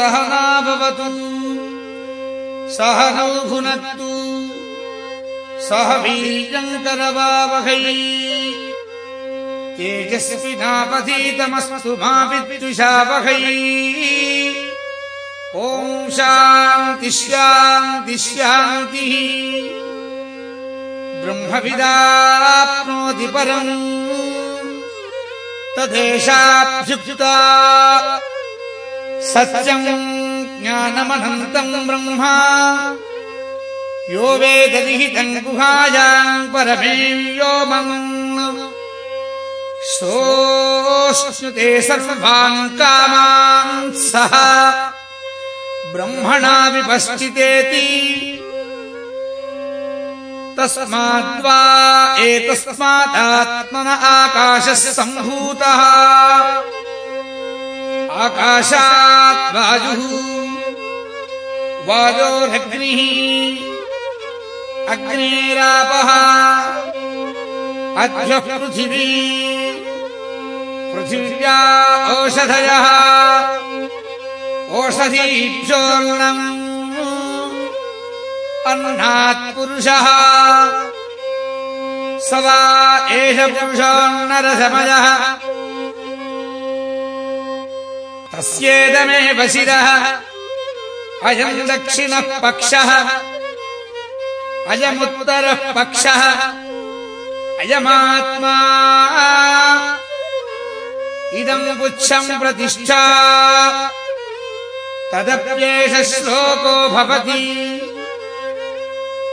सहना भवतु सह नौ भुनक्तु सह वीर्यङ्करवावहै तेजस्विनापधीतमस्तु मा विद्विषावहै ॐ शान्तिः ब्रह्मविदाप्नोति परम्। तदेशाभ्युक्ता सत्यम् ज्ञानमनन्तम् ब्रह्मा। यो वेदविहितम् गुहायाम् परमे व्योमम् सोऽश्नुते सर्वान् कामान् सः ब्रह्मणा विपश्चितेति। तस्माद्वा एतस्मादात्मन आकाशः सम्भूतः आकाशात् वायुः वायोरग्निः अग्नेरापः। अद्यः पृथिवी। पृथिव्या ओषधयः ओषधीभ्योऽन्नम् पुरुषः। स वा एष पुरुषोन्नरसमयः तस्येदमेव शिरः अयम् दक्षिणः पक्षः। अयमुत्तरः पक्षः। अयमात्मा। इदम् पुच्छम् प्रतिष्ठा। तदप्येष श्लोको भवति।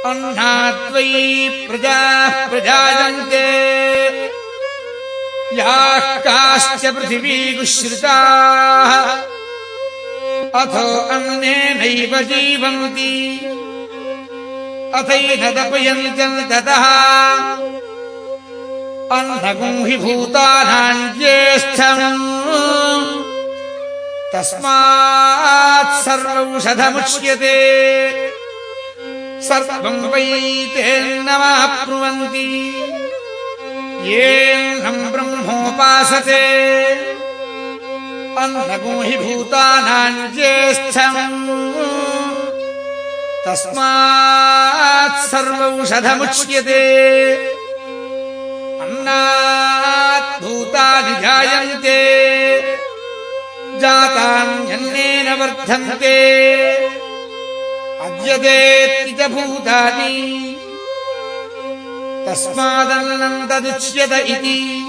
अह्नात्वयि प्रजाः प्रजायन्ते याः काश्च पृथिवीगुश्रिताः। अथो अन्नेनैव जीवन्ति। अथैनदपयन्त्यम् ततः। अन्नगुंहि भूतानाम् ज्येष्ठम् तस्मात् सर्वौषधमुच्यते। सर्वम् वै तेन्नवाप्नुवन्ति येऽहम् ब्रह्मोपासते अन्नगुंहि भूतानाम् ज्येष्ठम् तस्मात् सर्वौषधमुच्यते। अन्नात् भूतानि जायन्ते जातान्यन्नेन वर्धन्ते। अद्यतेति च भूतानि तस्मादन्नम् तदुच्यत इति।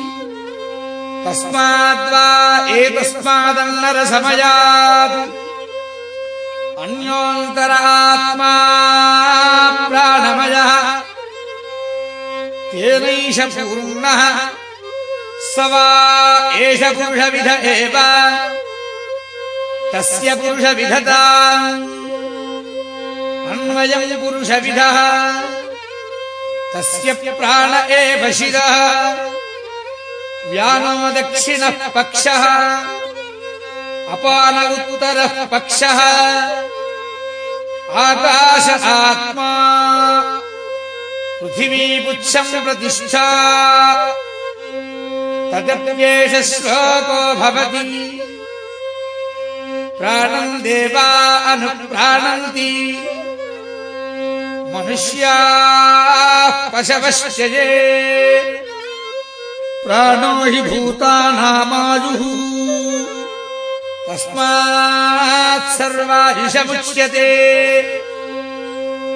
तस्माद्वा एतस्मादन्नरसमयात्। अन्योऽन्तरात्मा प्राणमयः। तेनैष पूर्णः। स वा एष पुरुषविध एव। तस्य पुरुषविधता अन्वयम् पुरुषविधः तस्य प्राण एव शिरः। व्यानो दक्षिणः पक्षः। अपान उत्तरः पक्षः। आकाश आत्मा। पृथिवीपुच्छम् प्रतिष्ठा। तदप्येष श्लोको भवति। प्राणम् देवा अनुप्राणन्ति मनुष्याः पशवश्च ये प्राणो हि भूतानामायुः। तस्मात् सर्वायुषमुच्यते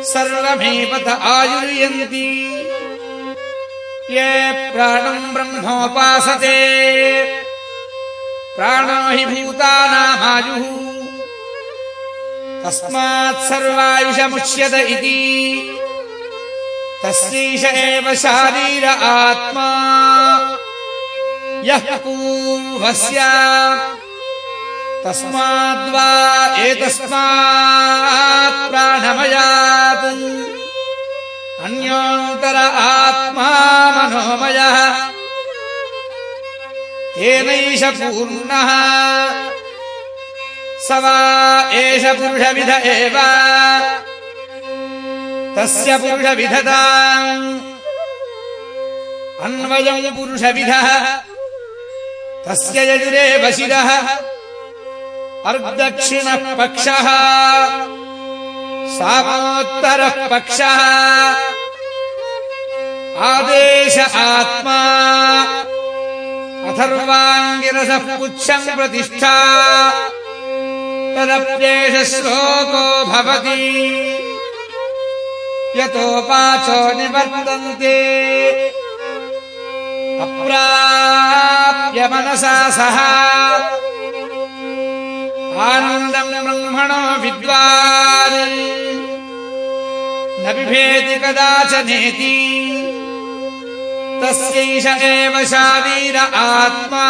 सर्वमेव आयुर्यन्ति। ये प्राणम् ब्रह्मोपासते। प्राणो हि भूतानामायुः तस्मात् सर्वायुषमुच्यत इति। तस्यैष एव शारीर आत्मा। यः पूर्वस्य तस्माद्वा एतस्मात् प्राणमयात्। अन्योन्तर आत्मा मनोमयः। तेनैष पूर्णः स वा एष पुरुषविध एव। तस्य पुरुषविधता। अन्वयम् पुरुषविधः। तस्य यजुरेव शिरः अर्दक्षिणः पक्षः सामोत्तरः पक्षः आदेश आत्मा। अथर्वाङ्गिरसः पुच्छम् प्रतिष्ठा तदप्येष श्लोको भवति यतोपाचो निवर्तन्ते। अप्राप्य मनसा सह। आनन्दम् ब्रह्मणो विद्वान्। न बिभेति कदाचनेति तस्यैष एव शारीर आत्मा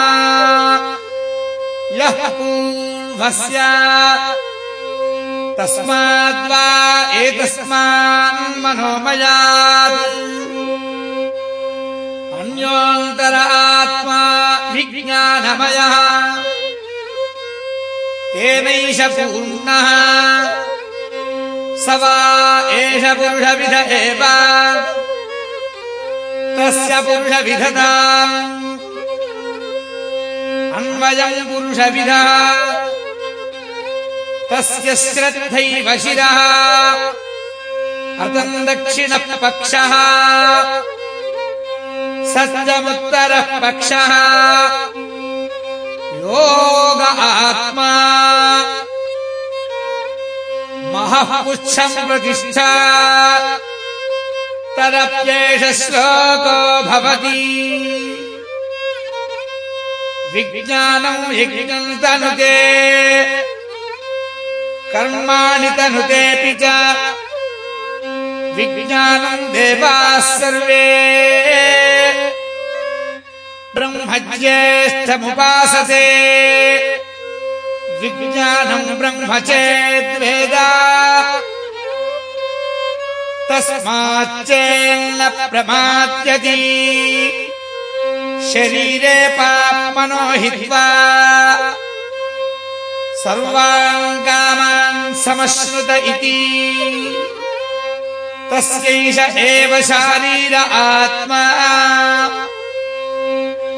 यः पूर्वस्य तस्माद्वा एतस्मान् मनोमयात्। अन्योऽन्तर आत्मा विज्ञानमयः। तेनैष पूर्णः। स वा एष पुरुषविध एव। तस्य पुरुषविधता अन्वयम् पुरुषविधः तस्य श्रद्धैव शिरः अतम् दक्षिणः पक्षः। सत्यमुत्तरः पक्षः। योग आत्मा। महः पुच्छम् प्रतिष्ठा। श्लोको भवति विज्ञानम् यज्ञम् तनुते। कर्माणि तनुतेऽपि च विज्ञानम् देवाः सर्वे। ब्रह्मज्येष्ठमुपासते। विज्ञानम् ब्रह्म चेद्वेदा तस्माच्चेन्न प्रमाद्यति शरीरे पाप्मनो हित्वा सर्वान् कामान् समश्नुत इति। तस्यैष एव शारीर आत्मा।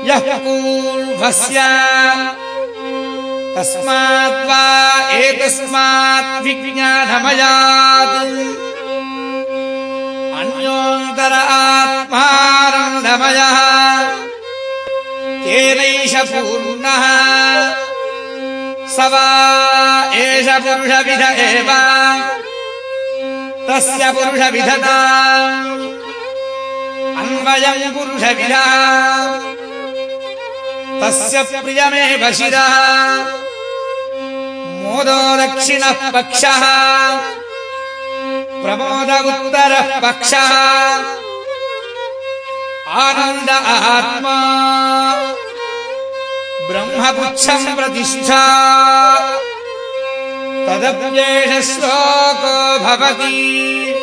यः पूर्वस्य तस्माद्वा एतस्मात् विज्ञानमयात्। अन्योन्तर आत्मानन्दमयः तेनैष पूर्णः। स वा एष पुरुषविध एव। तस्य पुरुषविधता। अन्वयम् पुरुषविधः। तस्य प्रियमेव शिरः। मोदो दक्षिणः पक्षः। प्रमोद उत्तरः पक्षः आनन्द आत्मा। ब्रह्मपुच्छम् प्रतिष्ठा। तदप्येष श्लोको भवति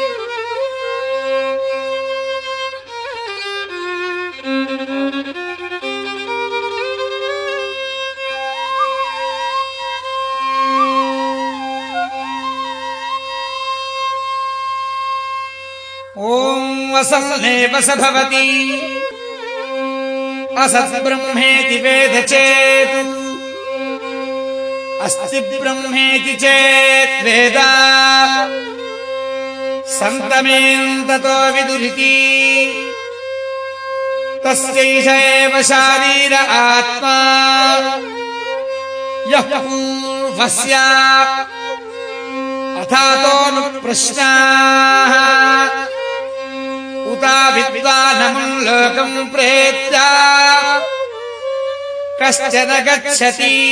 ॐ वसन्नेव स भवति। असद्ब्रह्मेति वेद चेत्। अस्ति ब्रह्मेति चेत् वेद। सन्तमेन्ततो विदुरिति। तस्यैष एव शारीर आत्मा। यः पूर्वस्य अथातोऽनुप्रश्नाः कश्चन गच्छति।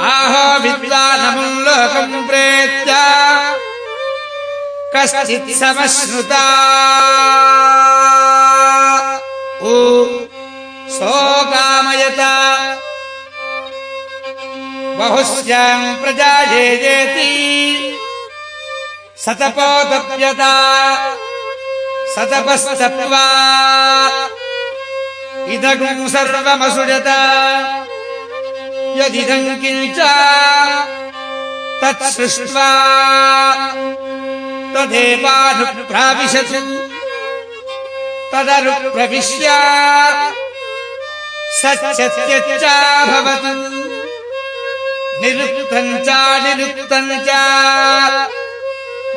आहो विद्वानम् लोकम् प्रेत्य। कश्चित् समश्नुता। उ सोकामयता। बहुश्याम् प्रजायेति सतपोतप्यता सतपस्तप्त्वा। इदगुम् सर्वमसुजत। यदिदम् किञ्च तत्सृष्ट्वा तदेवानुप्राविशतु। तदनुप्रविश्य सत्यत्यच्चाभवत् निरुक्तम् च निरुक्तम् च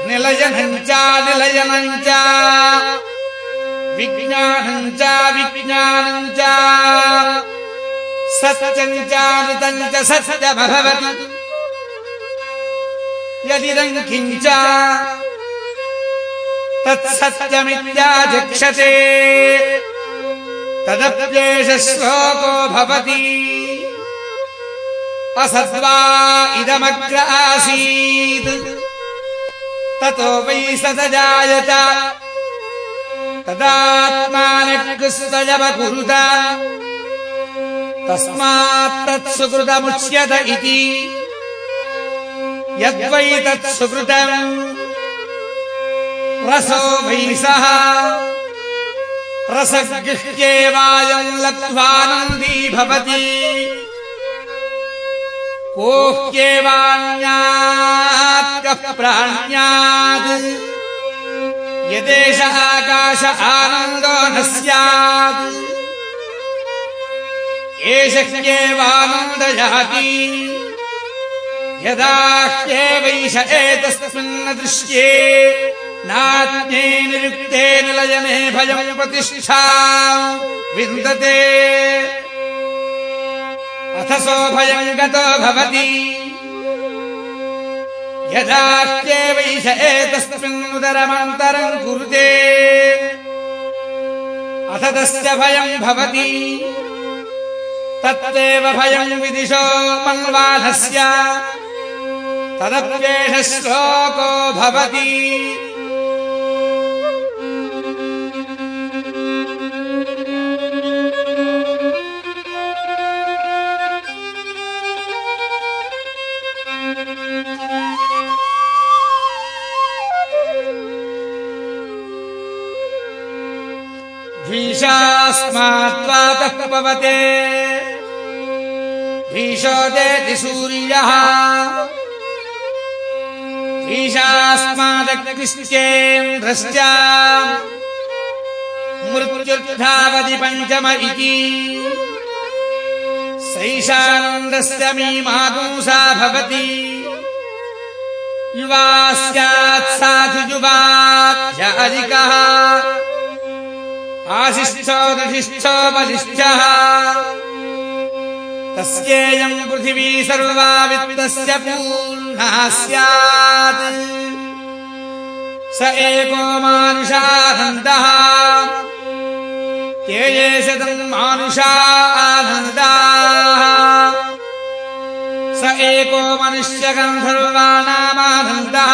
निलयनम् च निलयनम् च विज्ञानम् च विज्ञानम् च सत्यम् चानुतम् च सत्यमभवत् यदिदम् किञ्च तत्सत्यमित्याचक्षते तदप्येष श्लोको भवति। असद्वा इदमग्र आसीत् ततो वै सजायत तदात्मानकृस्तयवकुरुत तस्मात् तत्सुकृतमुच्यत इति। यद्वै तत्सुकृतम् रसो वै सः। रसगृह्येवायम् लब्ध्वानन्दी भवति कोह्येवान्यात् कः प्राण्यात् यदेश आकाश आनन्दो न स्यात्। एष ह्येवानन्दयाति यदा ह्येवैष एतस्मिन्न दृश्ये नात्म्ये निरुक्ते निलयने भयम् प्रतिष्ठा। विन्दते अथ सोऽभयम् गतो भवति। यदाह्येवैष एतस्मिन्नुदरमन्तरम् कुरुते अथ तस्य भयम् भवति। तत्तेव भयम् विदिशो मन्वाधस्य तदप्येष श्लोको भवति भीषोदेति सूर्यः ईशास्मादग्निश्चेन्द्रश्च मृत्युर्धावति पञ्चम इति। सैषानन्दस्य मीमागुंसा भवति। युवा स्यात् साधु युवाध्यादिकः बलिष्ठः तस्येयम् पृथिवी सर्वा वित्तस्य पूर्णा स्यात्। स एको मानुषानन्दः ये ये शतम् मानुषा आनन्दाः। स एको मनुष्यगन्धर्वाणामानन्दः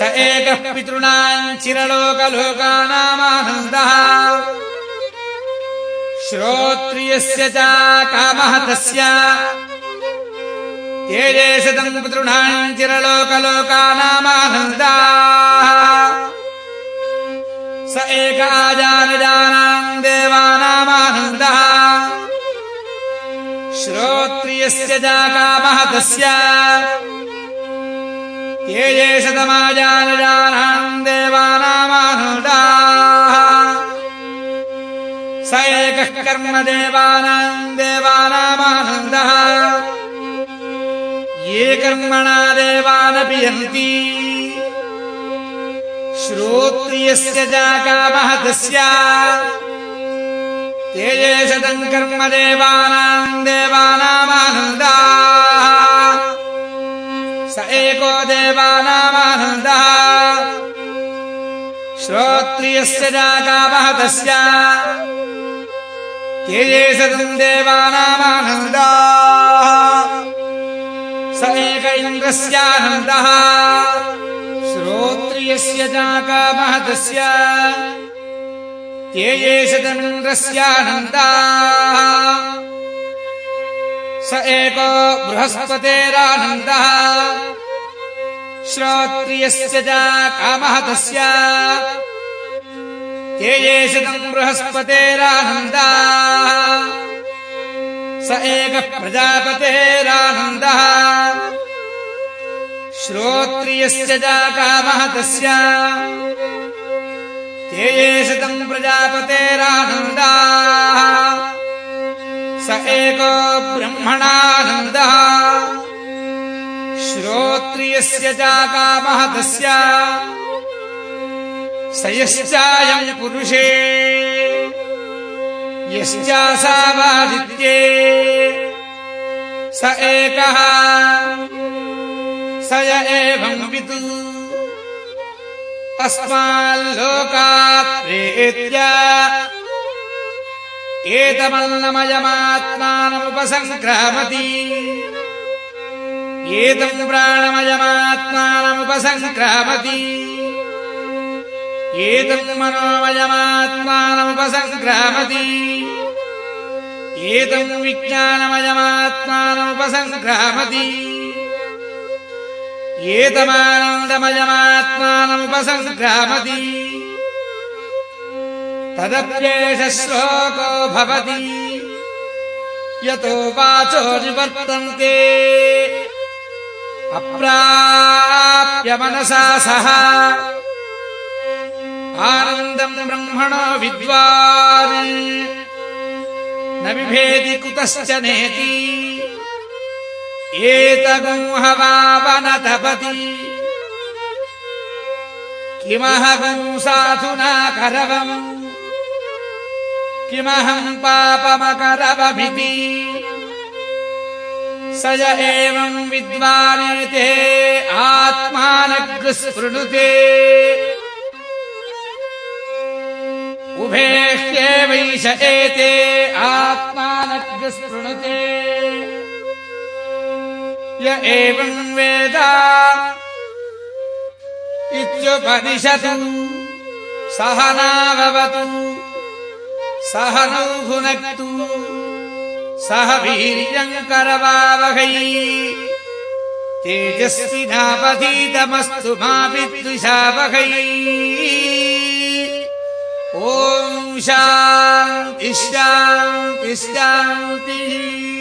स एकः पितॄणाम् चिरलोकलोकानामानन्दः। श्रोत्रियस्य च कामः तस्य ये शतम् पितॄणाम् चिरलोकलोकानामानन्दाः। स एक आजानजानाम् देवानामानन्दः। श्रोत्रियस्य च कामः तस्य ये ये शतमाजानजानाम् देवानामानन्दाः स एकः कर्म देवानाम् देवानामानन्दः ये कर्मणा देवानपि यन्ति श्रोत्रियस्य च ते ये शतम् कर्म देवानाम् देवानामानन्दाः स एको देवानामानन्दः श्रोत्रियस्य तस्य शतम् देवानामानन्दाः स एक इन्द्रस्यानन्दः श्रोत्रियस्य तस्य ये शतमिन्द्रस्यानन्दाः स एको बृहस्पतेरानन्दः। श्रोत्रियस्य च कामः तस्य ये येषम् बृहस्पतेरानन्दः। स एकः प्रजापतेरानन्दः। श्रोत्रियस्य च कामः तस्य ते येषतम् प्रजापतेरानन्दाः। स एको ब्रह्मणानन्दः श्रोत्रियस्य च कामः तस्य स यश्चायम् पुरुषे यश्चासावादित्ये स एकः स य एवम् विदु अस्माल्लोकात् प्रेत्य एतमन्नमयमात्मानमुपसङ्क्रामति एतम् प्राणमयमात्मानमुपसङ्क्रामति। एतम् मनोमयमात्मानमुपसङ्क्रामति। एतम् विज्ञानमयमात्मानमुपसङ्क्रामति। एतमानन्दमयमात्मानमुपसङ्क्रामति। तदप्येष श्लोको भवति। यतो वाचो निवर्तन्ते अप्राप्य मनसा सह। आनन्दम् ब्रह्मणो विद्वान्। न बिभेदि कुतश्च नेति। एतगुंहवावनतपति। किमहगम् साधुना करवम्। किमहम् पापमकरवमिति स य एवम् विद्वानेते आत्मानग्रस्पृणुते उभेह्येवैष एते आत्मानग्रस्पृणुते य एवम् वेद इत्युपनिषत् सह नाभवतु सह नौ भुनक्तु सह वीर्यम् करवावहै तेजस्विनापधीतमस्तु मा विद्विषावहै। ॐ शान्तिः शान्तिः शान्तिः